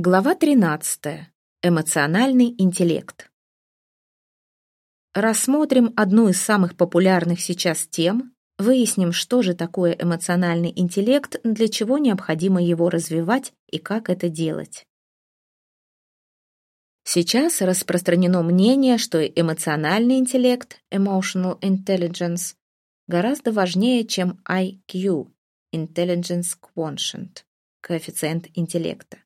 Глава 13. Эмоциональный интеллект. Рассмотрим одну из самых популярных сейчас тем, выясним, что же такое эмоциональный интеллект, для чего необходимо его развивать и как это делать. Сейчас распространено мнение, что эмоциональный интеллект, emotional intelligence, гораздо важнее, чем IQ, intelligence quotient, коэффициент интеллекта.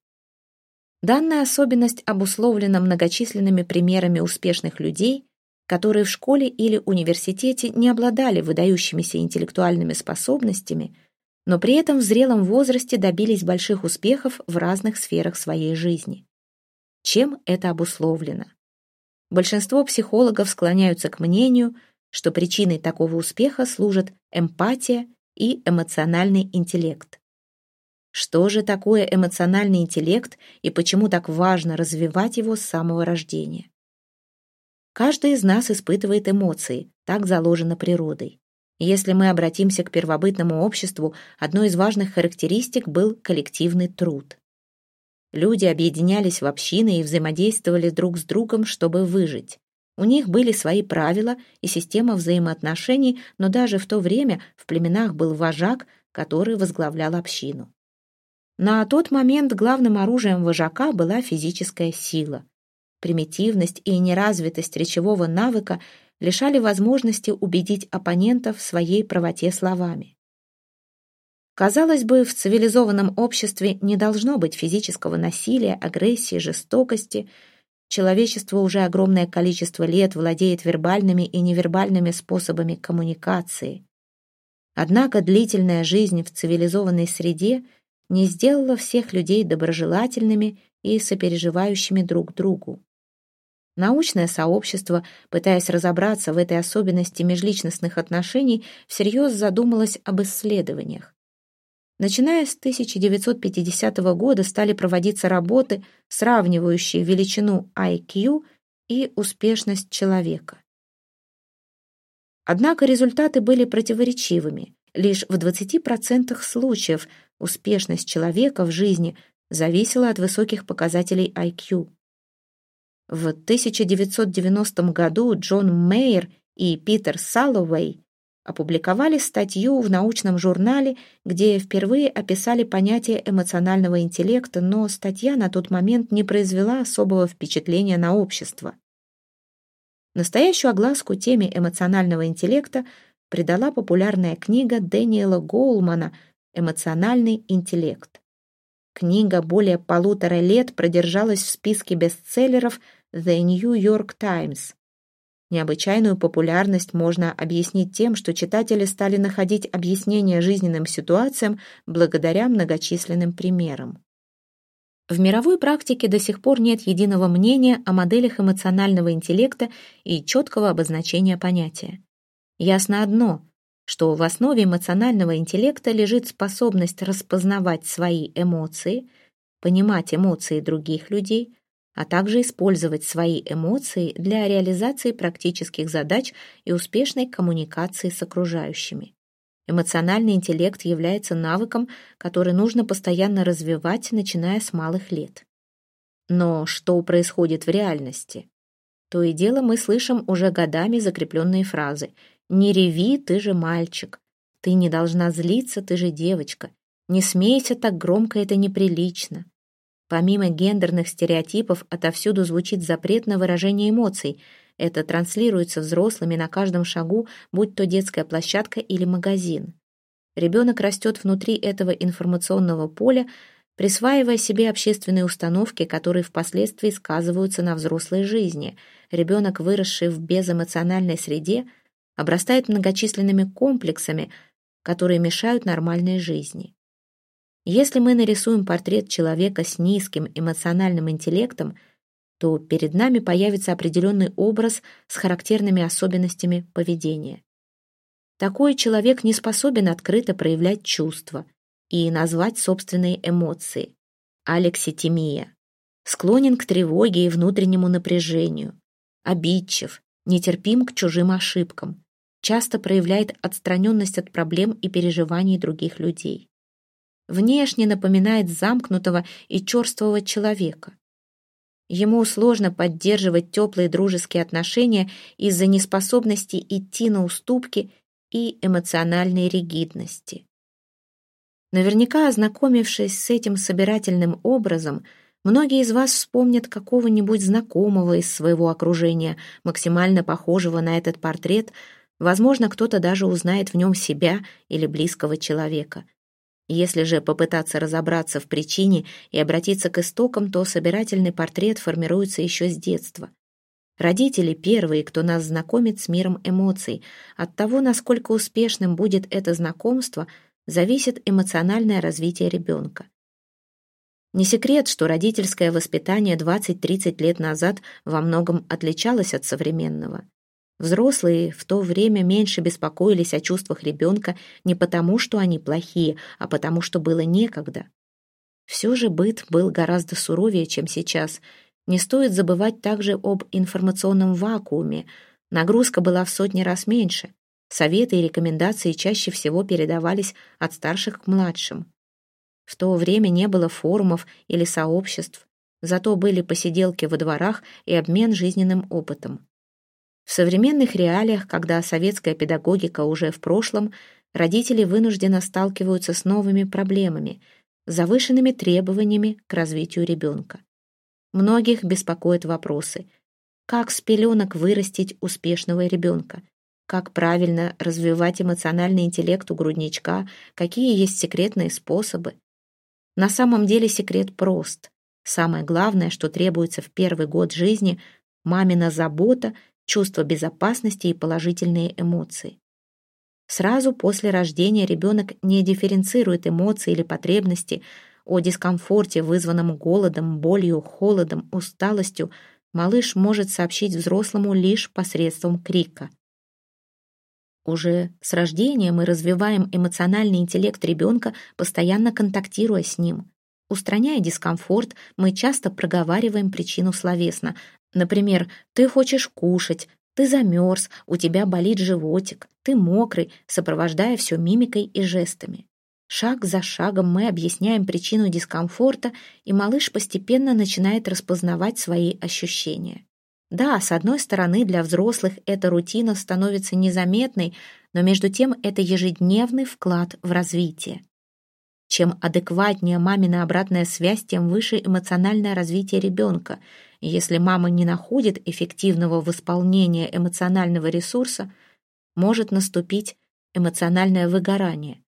Данная особенность обусловлена многочисленными примерами успешных людей, которые в школе или университете не обладали выдающимися интеллектуальными способностями, но при этом в зрелом возрасте добились больших успехов в разных сферах своей жизни. Чем это обусловлено? Большинство психологов склоняются к мнению, что причиной такого успеха служат эмпатия и эмоциональный интеллект. Что же такое эмоциональный интеллект и почему так важно развивать его с самого рождения? Каждый из нас испытывает эмоции, так заложено природой. Если мы обратимся к первобытному обществу, одной из важных характеристик был коллективный труд. Люди объединялись в общины и взаимодействовали друг с другом, чтобы выжить. У них были свои правила и система взаимоотношений, но даже в то время в племенах был вожак, который возглавлял общину. На тот момент главным оружием вожака была физическая сила. Примитивность и неразвитость речевого навыка лишали возможности убедить оппонентов в своей правоте словами. Казалось бы, в цивилизованном обществе не должно быть физического насилия, агрессии, жестокости. Человечество уже огромное количество лет владеет вербальными и невербальными способами коммуникации. Однако длительная жизнь в цивилизованной среде – не сделала всех людей доброжелательными и сопереживающими друг другу. Научное сообщество, пытаясь разобраться в этой особенности межличностных отношений, всерьез задумалось об исследованиях. Начиная с 1950 года стали проводиться работы, сравнивающие величину IQ и успешность человека. Однако результаты были противоречивыми. Лишь в 20% случаев успешность человека в жизни зависела от высоких показателей IQ. В 1990 году Джон Мейер и Питер Саллоуэй опубликовали статью в научном журнале, где впервые описали понятие эмоционального интеллекта, но статья на тот момент не произвела особого впечатления на общество. Настоящую огласку теме эмоционального интеллекта придала популярная книга Дэниела Гоулмана «Эмоциональный интеллект». Книга более полутора лет продержалась в списке бестселлеров The New York Times. Необычайную популярность можно объяснить тем, что читатели стали находить объяснения жизненным ситуациям благодаря многочисленным примерам. В мировой практике до сих пор нет единого мнения о моделях эмоционального интеллекта и четкого обозначения понятия. Ясно одно, что в основе эмоционального интеллекта лежит способность распознавать свои эмоции, понимать эмоции других людей, а также использовать свои эмоции для реализации практических задач и успешной коммуникации с окружающими. Эмоциональный интеллект является навыком, который нужно постоянно развивать, начиная с малых лет. Но что происходит в реальности? То и дело мы слышим уже годами закрепленные фразы «Не реви, ты же мальчик», «Ты не должна злиться, ты же девочка», «Не смейся так громко, это неприлично». Помимо гендерных стереотипов, отовсюду звучит запрет на выражение эмоций. Это транслируется взрослыми на каждом шагу, будь то детская площадка или магазин. Ребенок растет внутри этого информационного поля, присваивая себе общественные установки, которые впоследствии сказываются на взрослой жизни. Ребенок, выросший в безэмоциональной среде – обрастает многочисленными комплексами, которые мешают нормальной жизни. Если мы нарисуем портрет человека с низким эмоциональным интеллектом, то перед нами появится определенный образ с характерными особенностями поведения. Такой человек не способен открыто проявлять чувства и назвать собственные эмоции. Алекситимия. Склонен к тревоге и внутреннему напряжению. Обидчив, нетерпим к чужим ошибкам, часто проявляет отстраненность от проблем и переживаний других людей. внешне напоминает замкнутого и черствого человека. Ему сложно поддерживать теплые дружеские отношения из-за неспособности идти на уступки и эмоциональной ригидности. Наверняка, ознакомившись с этим собирательным образом, многие из вас вспомнят какого-нибудь знакомого из своего окружения, максимально похожего на этот портрет, возможно, кто-то даже узнает в нем себя или близкого человека. Если же попытаться разобраться в причине и обратиться к истокам, то собирательный портрет формируется еще с детства. Родители первые, кто нас знакомит с миром эмоций. От того, насколько успешным будет это знакомство, зависит эмоциональное развитие ребенка. Не секрет, что родительское воспитание 20-30 лет назад во многом отличалось от современного. Взрослые в то время меньше беспокоились о чувствах ребенка не потому, что они плохие, а потому, что было некогда. Все же быт был гораздо суровее, чем сейчас. Не стоит забывать также об информационном вакууме. Нагрузка была в сотни раз меньше. Советы и рекомендации чаще всего передавались от старших к младшим. В то время не было форумов или сообществ, зато были посиделки во дворах и обмен жизненным опытом. В современных реалиях, когда советская педагогика уже в прошлом, родители вынужденно сталкиваются с новыми проблемами, завышенными требованиями к развитию ребенка. Многих беспокоят вопросы. Как с пеленок вырастить успешного ребенка? Как правильно развивать эмоциональный интеллект у грудничка? Какие есть секретные способы? На самом деле секрет прост. Самое главное, что требуется в первый год жизни – мамина забота – чувство безопасности и положительные эмоции. Сразу после рождения ребенок не дифференцирует эмоции или потребности. О дискомфорте, вызванном голодом, болью, холодом, усталостью, малыш может сообщить взрослому лишь посредством крика. Уже с рождения мы развиваем эмоциональный интеллект ребенка, постоянно контактируя с ним. Устраняя дискомфорт, мы часто проговариваем причину словесно, Например, ты хочешь кушать, ты замерз, у тебя болит животик, ты мокрый, сопровождая все мимикой и жестами. Шаг за шагом мы объясняем причину дискомфорта, и малыш постепенно начинает распознавать свои ощущения. Да, с одной стороны, для взрослых эта рутина становится незаметной, но между тем это ежедневный вклад в развитие. Чем адекватнее мамина обратная связь, тем выше эмоциональное развитие ребенка – если мама не находит эффективного восполнения эмоционального ресурса, может наступить эмоциональное выгорание.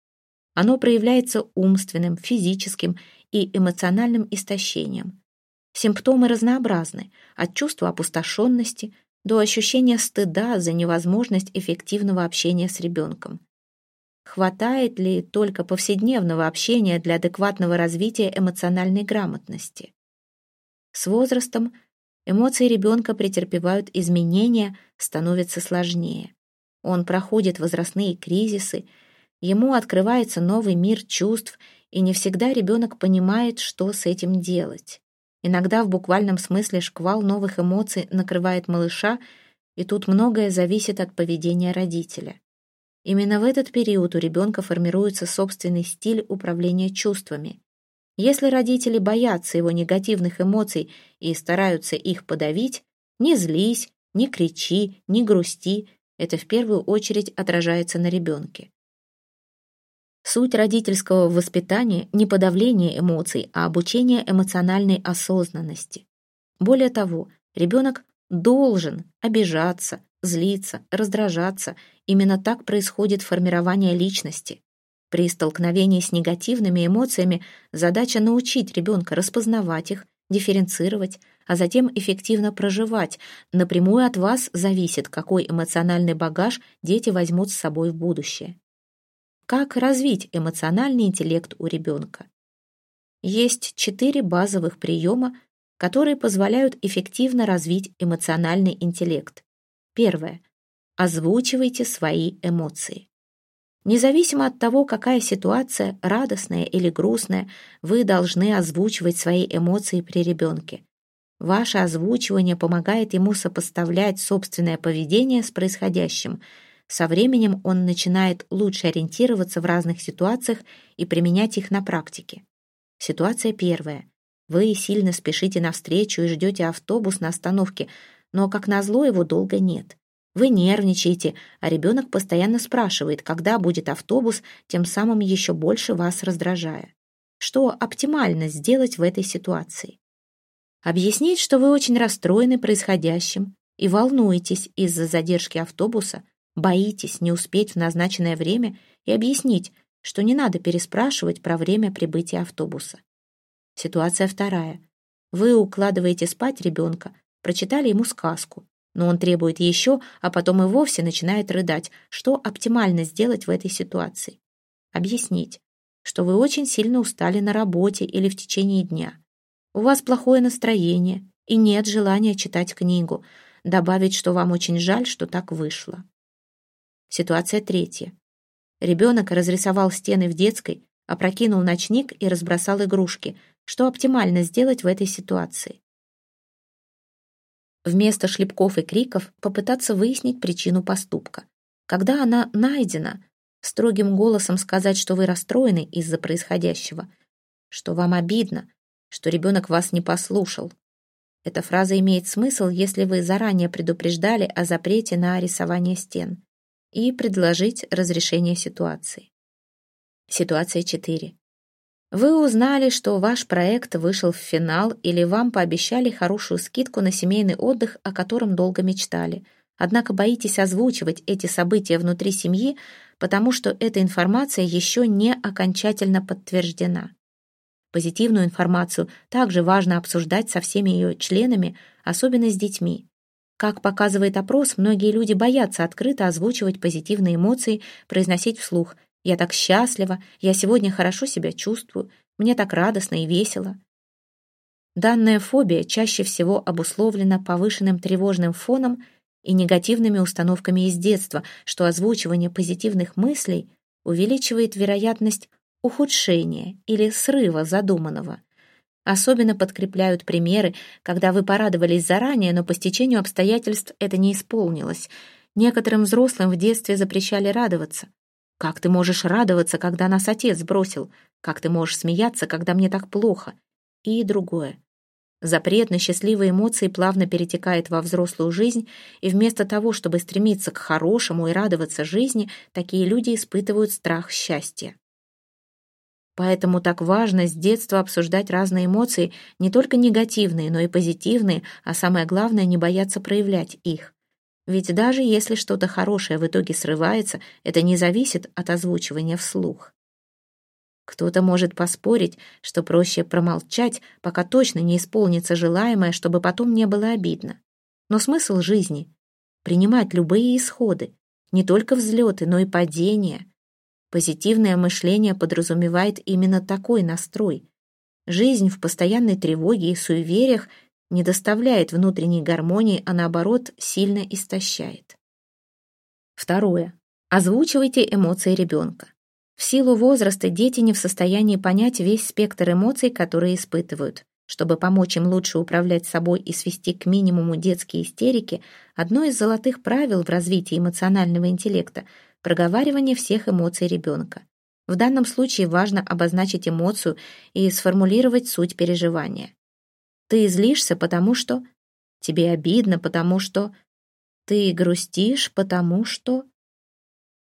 Оно проявляется умственным, физическим и эмоциональным истощением. Симптомы разнообразны, от чувства опустошенности до ощущения стыда за невозможность эффективного общения с ребенком. Хватает ли только повседневного общения для адекватного развития эмоциональной грамотности? С возрастом Эмоции ребенка претерпевают изменения, становятся сложнее. Он проходит возрастные кризисы, ему открывается новый мир чувств, и не всегда ребенок понимает, что с этим делать. Иногда в буквальном смысле шквал новых эмоций накрывает малыша, и тут многое зависит от поведения родителя. Именно в этот период у ребенка формируется собственный стиль управления чувствами. Если родители боятся его негативных эмоций и стараются их подавить, не злись, не кричи, не грусти, это в первую очередь отражается на ребенке. Суть родительского воспитания – не подавление эмоций, а обучение эмоциональной осознанности. Более того, ребенок должен обижаться, злиться, раздражаться. Именно так происходит формирование личности. При столкновении с негативными эмоциями задача научить ребенка распознавать их, дифференцировать, а затем эффективно проживать. Напрямую от вас зависит, какой эмоциональный багаж дети возьмут с собой в будущее. Как развить эмоциональный интеллект у ребенка? Есть четыре базовых приема, которые позволяют эффективно развить эмоциональный интеллект. Первое. Озвучивайте свои эмоции. Независимо от того, какая ситуация, радостная или грустная, вы должны озвучивать свои эмоции при ребенке. Ваше озвучивание помогает ему сопоставлять собственное поведение с происходящим. Со временем он начинает лучше ориентироваться в разных ситуациях и применять их на практике. Ситуация первая. Вы сильно спешите навстречу и ждете автобус на остановке, но, как назло, его долго нет. Вы нервничаете, а ребенок постоянно спрашивает, когда будет автобус, тем самым еще больше вас раздражая. Что оптимально сделать в этой ситуации? Объяснить, что вы очень расстроены происходящим и волнуетесь из-за задержки автобуса, боитесь не успеть в назначенное время и объяснить, что не надо переспрашивать про время прибытия автобуса. Ситуация вторая. Вы укладываете спать ребенка, прочитали ему сказку, но он требует еще, а потом и вовсе начинает рыдать. Что оптимально сделать в этой ситуации? Объяснить, что вы очень сильно устали на работе или в течение дня. У вас плохое настроение и нет желания читать книгу. Добавить, что вам очень жаль, что так вышло. Ситуация третья. Ребенок разрисовал стены в детской, опрокинул ночник и разбросал игрушки. Что оптимально сделать в этой ситуации? Вместо шлепков и криков попытаться выяснить причину поступка. Когда она найдена, строгим голосом сказать, что вы расстроены из-за происходящего, что вам обидно, что ребенок вас не послушал. Эта фраза имеет смысл, если вы заранее предупреждали о запрете на рисование стен и предложить разрешение ситуации. Ситуация 4. Вы узнали, что ваш проект вышел в финал или вам пообещали хорошую скидку на семейный отдых, о котором долго мечтали. Однако боитесь озвучивать эти события внутри семьи, потому что эта информация еще не окончательно подтверждена. Позитивную информацию также важно обсуждать со всеми ее членами, особенно с детьми. Как показывает опрос, многие люди боятся открыто озвучивать позитивные эмоции, произносить вслух я так счастлива, я сегодня хорошо себя чувствую, мне так радостно и весело. Данная фобия чаще всего обусловлена повышенным тревожным фоном и негативными установками из детства, что озвучивание позитивных мыслей увеличивает вероятность ухудшения или срыва задуманного. Особенно подкрепляют примеры, когда вы порадовались заранее, но по стечению обстоятельств это не исполнилось. Некоторым взрослым в детстве запрещали радоваться. Как ты можешь радоваться, когда нас отец бросил? Как ты можешь смеяться, когда мне так плохо? И другое. Запрет на счастливые эмоции плавно перетекает во взрослую жизнь, и вместо того, чтобы стремиться к хорошему и радоваться жизни, такие люди испытывают страх счастья. Поэтому так важно с детства обсуждать разные эмоции, не только негативные, но и позитивные, а самое главное, не бояться проявлять их. Ведь даже если что-то хорошее в итоге срывается, это не зависит от озвучивания вслух. Кто-то может поспорить, что проще промолчать, пока точно не исполнится желаемое, чтобы потом не было обидно. Но смысл жизни — принимать любые исходы, не только взлеты, но и падения. Позитивное мышление подразумевает именно такой настрой. Жизнь в постоянной тревоге и суевериях не доставляет внутренней гармонии, а наоборот сильно истощает. Второе. Озвучивайте эмоции ребенка. В силу возраста дети не в состоянии понять весь спектр эмоций, которые испытывают. Чтобы помочь им лучше управлять собой и свести к минимуму детские истерики, одно из золотых правил в развитии эмоционального интеллекта – проговаривание всех эмоций ребенка. В данном случае важно обозначить эмоцию и сформулировать суть переживания. Ты злишься, потому что... Тебе обидно, потому что... Ты грустишь, потому что...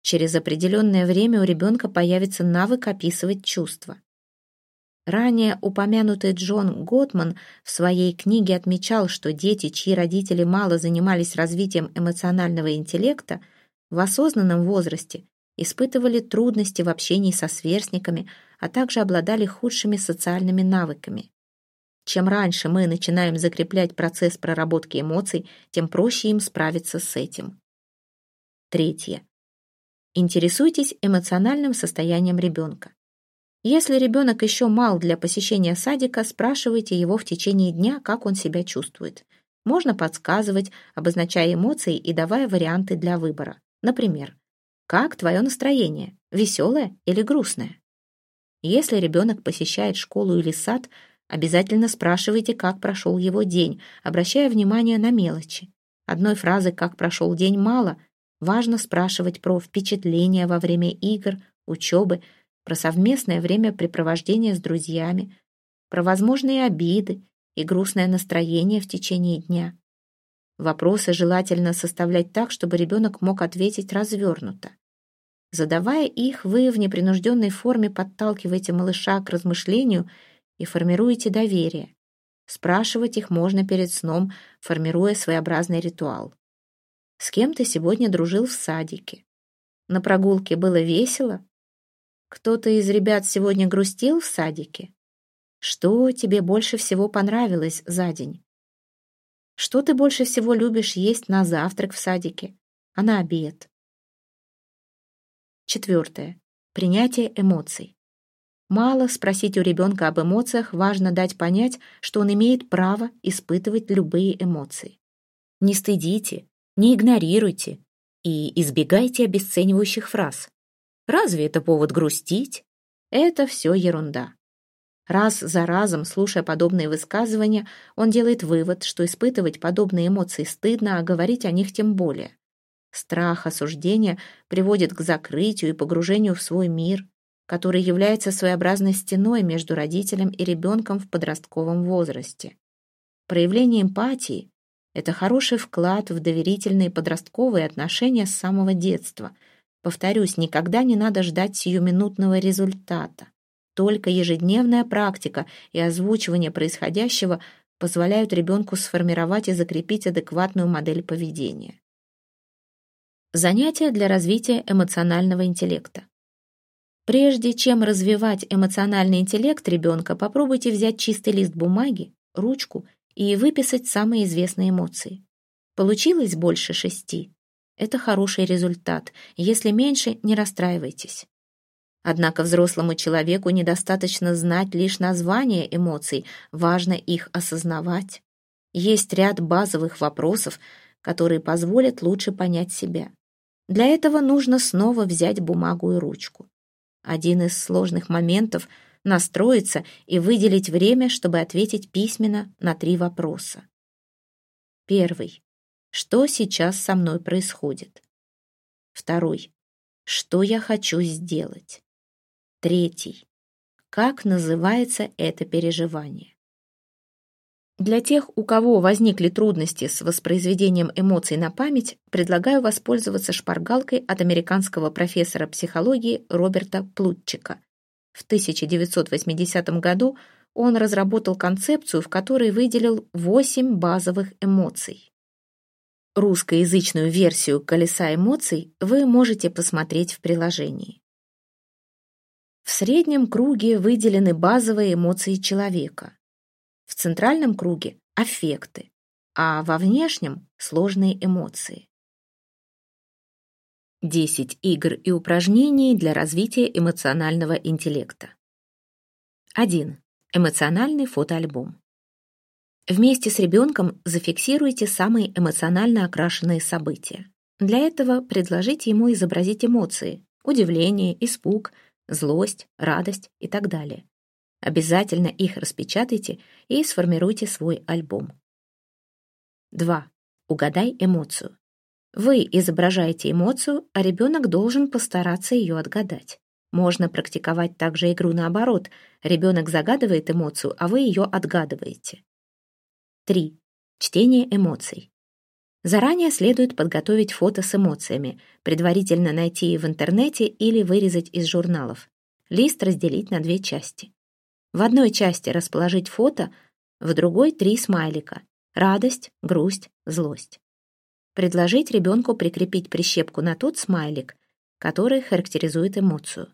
Через определенное время у ребенка появится навык описывать чувства. Ранее упомянутый Джон Готман в своей книге отмечал, что дети, чьи родители мало занимались развитием эмоционального интеллекта, в осознанном возрасте испытывали трудности в общении со сверстниками, а также обладали худшими социальными навыками. Чем раньше мы начинаем закреплять процесс проработки эмоций, тем проще им справиться с этим. Третье. Интересуйтесь эмоциональным состоянием ребенка. Если ребенок еще мал для посещения садика, спрашивайте его в течение дня, как он себя чувствует. Можно подсказывать, обозначая эмоции и давая варианты для выбора. Например, «Как твое настроение? Веселое или грустное?» Если ребенок посещает школу или сад, Обязательно спрашивайте, как прошел его день, обращая внимание на мелочи. Одной фразы «как прошел день» мало. Важно спрашивать про впечатления во время игр, учебы, про совместное времяпрепровождение с друзьями, про возможные обиды и грустное настроение в течение дня. Вопросы желательно составлять так, чтобы ребенок мог ответить развернуто. Задавая их, вы в непринужденной форме подталкиваете малыша к размышлению и формируете доверие. Спрашивать их можно перед сном, формируя своеобразный ритуал. С кем ты сегодня дружил в садике? На прогулке было весело? Кто-то из ребят сегодня грустил в садике? Что тебе больше всего понравилось за день? Что ты больше всего любишь есть на завтрак в садике, а на обед? Четвертое. Принятие эмоций. Мало спросить у ребенка об эмоциях, важно дать понять, что он имеет право испытывать любые эмоции. Не стыдите, не игнорируйте и избегайте обесценивающих фраз. Разве это повод грустить? Это все ерунда. Раз за разом, слушая подобные высказывания, он делает вывод, что испытывать подобные эмоции стыдно, а говорить о них тем более. Страх осуждения приводит к закрытию и погружению в свой мир, который является своеобразной стеной между родителем и ребенком в подростковом возрасте. Проявление эмпатии – это хороший вклад в доверительные подростковые отношения с самого детства. Повторюсь, никогда не надо ждать сиюминутного результата. Только ежедневная практика и озвучивание происходящего позволяют ребенку сформировать и закрепить адекватную модель поведения. Занятия для развития эмоционального интеллекта. Прежде чем развивать эмоциональный интеллект ребенка, попробуйте взять чистый лист бумаги, ручку и выписать самые известные эмоции. Получилось больше шести. Это хороший результат. Если меньше, не расстраивайтесь. Однако взрослому человеку недостаточно знать лишь названия эмоций, важно их осознавать. Есть ряд базовых вопросов, которые позволят лучше понять себя. Для этого нужно снова взять бумагу и ручку. Один из сложных моментов — настроиться и выделить время, чтобы ответить письменно на три вопроса. Первый. Что сейчас со мной происходит? Второй. Что я хочу сделать? Третий. Как называется это переживание? Для тех, у кого возникли трудности с воспроизведением эмоций на память, предлагаю воспользоваться шпаргалкой от американского профессора психологии Роберта Плутчика. В 1980 году он разработал концепцию, в которой выделил 8 базовых эмоций. Русскоязычную версию «Колеса эмоций» вы можете посмотреть в приложении. В среднем круге выделены базовые эмоции человека. В центральном круге – аффекты, а во внешнем – сложные эмоции. 10 игр и упражнений для развития эмоционального интеллекта. 1. Эмоциональный фотоальбом. Вместе с ребенком зафиксируйте самые эмоционально окрашенные события. Для этого предложите ему изобразить эмоции – удивление, испуг, злость, радость и так далее. Обязательно их распечатайте и сформируйте свой альбом. 2. Угадай эмоцию. Вы изображаете эмоцию, а ребенок должен постараться ее отгадать. Можно практиковать также игру наоборот. Ребенок загадывает эмоцию, а вы ее отгадываете. 3. Чтение эмоций. Заранее следует подготовить фото с эмоциями, предварительно найти в интернете или вырезать из журналов. Лист разделить на две части. В одной части расположить фото, в другой три смайлика. Радость, грусть, злость. Предложить ребенку прикрепить прищепку на тот смайлик, который характеризует эмоцию.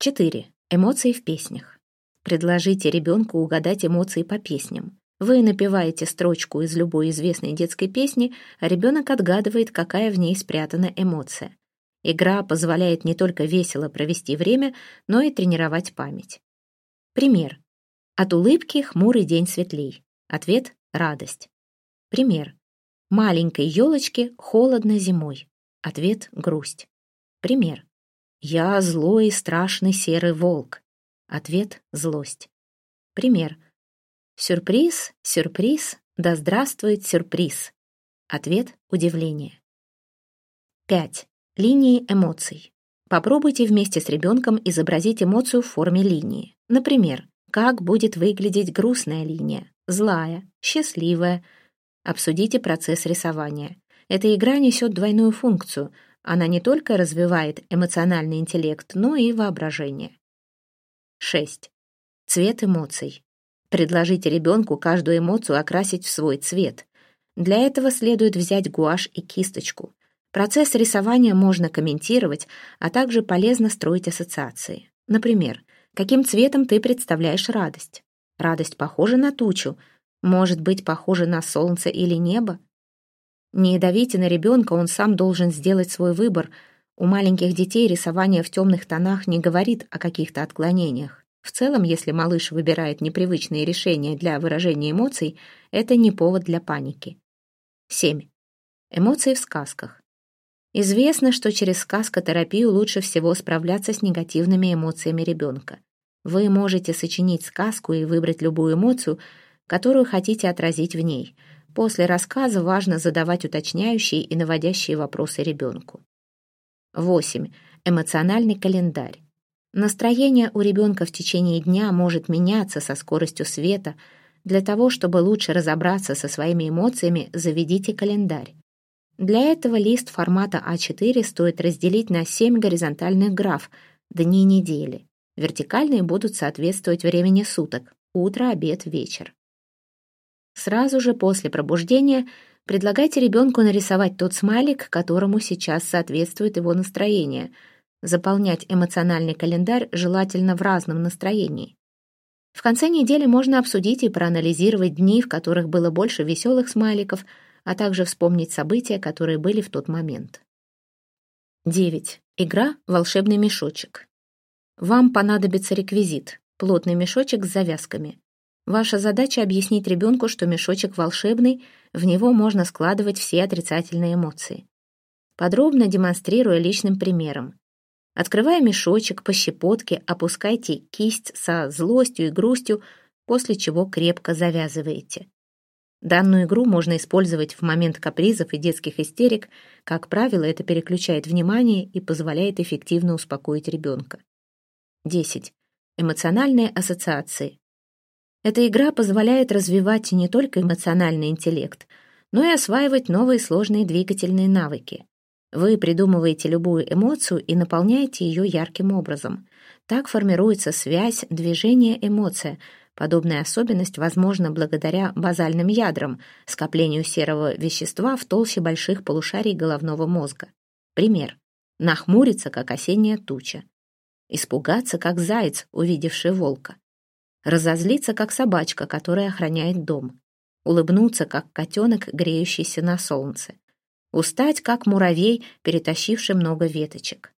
4. Эмоции в песнях. Предложите ребенку угадать эмоции по песням. Вы напеваете строчку из любой известной детской песни, а ребенок отгадывает, какая в ней спрятана эмоция. Игра позволяет не только весело провести время, но и тренировать память. Пример. От улыбки хмурый день светлей. Ответ — радость. Пример. Маленькой елочке холодно зимой. Ответ — грусть. Пример. Я злой и страшный серый волк. Ответ — злость. Пример. Сюрприз, сюрприз, да здравствует сюрприз. Ответ — удивление. 5. Линии эмоций. Попробуйте вместе с ребенком изобразить эмоцию в форме линии. Например, как будет выглядеть грустная линия, злая, счастливая. Обсудите процесс рисования. Эта игра несет двойную функцию. Она не только развивает эмоциональный интеллект, но и воображение. 6. Цвет эмоций. Предложите ребенку каждую эмоцию окрасить в свой цвет. Для этого следует взять гуашь и кисточку. Процесс рисования можно комментировать, а также полезно строить ассоциации. Например, каким цветом ты представляешь радость? Радость похожа на тучу, может быть, похожа на солнце или небо? Не давите на ребенка, он сам должен сделать свой выбор. У маленьких детей рисование в темных тонах не говорит о каких-то отклонениях. В целом, если малыш выбирает непривычные решения для выражения эмоций, это не повод для паники. 7. Эмоции в сказках. Известно, что через сказкотерапию лучше всего справляться с негативными эмоциями ребенка. Вы можете сочинить сказку и выбрать любую эмоцию, которую хотите отразить в ней. После рассказа важно задавать уточняющие и наводящие вопросы ребенку. 8. Эмоциональный календарь. Настроение у ребенка в течение дня может меняться со скоростью света. Для того, чтобы лучше разобраться со своими эмоциями, заведите календарь. Для этого лист формата А4 стоит разделить на 7 горизонтальных граф «Дни недели». Вертикальные будут соответствовать времени суток – утро, обед, вечер. Сразу же после пробуждения предлагайте ребенку нарисовать тот смайлик, которому сейчас соответствует его настроение. Заполнять эмоциональный календарь желательно в разном настроении. В конце недели можно обсудить и проанализировать дни, в которых было больше веселых смайликов – а также вспомнить события, которые были в тот момент. 9. Игра «Волшебный мешочек». Вам понадобится реквизит – плотный мешочек с завязками. Ваша задача – объяснить ребенку, что мешочек волшебный, в него можно складывать все отрицательные эмоции. Подробно демонстрируя личным примером. Открывая мешочек по щепотке, опускайте кисть со злостью и грустью, после чего крепко завязываете. Данную игру можно использовать в момент капризов и детских истерик. Как правило, это переключает внимание и позволяет эффективно успокоить ребенка. 10. Эмоциональные ассоциации. Эта игра позволяет развивать не только эмоциональный интеллект, но и осваивать новые сложные двигательные навыки. Вы придумываете любую эмоцию и наполняете ее ярким образом. Так формируется связь движение-эмоция – Подобная особенность возможна благодаря базальным ядрам, скоплению серого вещества в толще больших полушарий головного мозга. Пример. Нахмуриться, как осенняя туча. Испугаться, как заяц, увидевший волка. Разозлиться, как собачка, которая охраняет дом. Улыбнуться, как котенок, греющийся на солнце. Устать, как муравей, перетащивший много веточек.